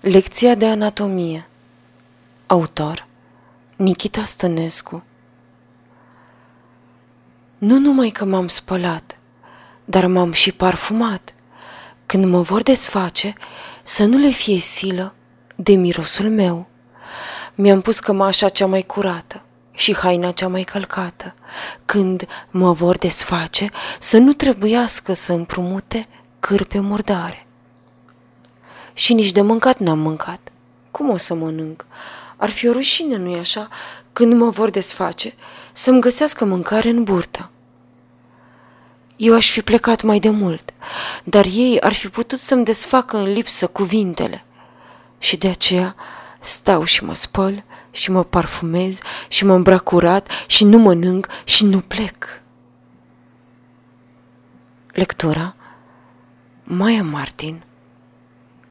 Lecția de anatomie Autor Nikita Stănescu Nu numai că m-am spălat, dar m-am și parfumat. Când mă vor desface, să nu le fie silă de mirosul meu. Mi-am pus cămașa cea mai curată și haina cea mai călcată. Când mă vor desface, să nu trebuiască să împrumute cârpe murdare și nici de mâncat n-am mâncat. Cum o să mănânc? Ar fi o rușine, nu-i așa, când mă vor desface, să-mi găsească mâncare în burtă. Eu aș fi plecat mai de mult, dar ei ar fi putut să-mi desfacă în lipsă cuvintele. Și de aceea stau și mă spăl și mă parfumez și mă îmbrac curat și nu mănânc și nu plec. Lectura Maia Martin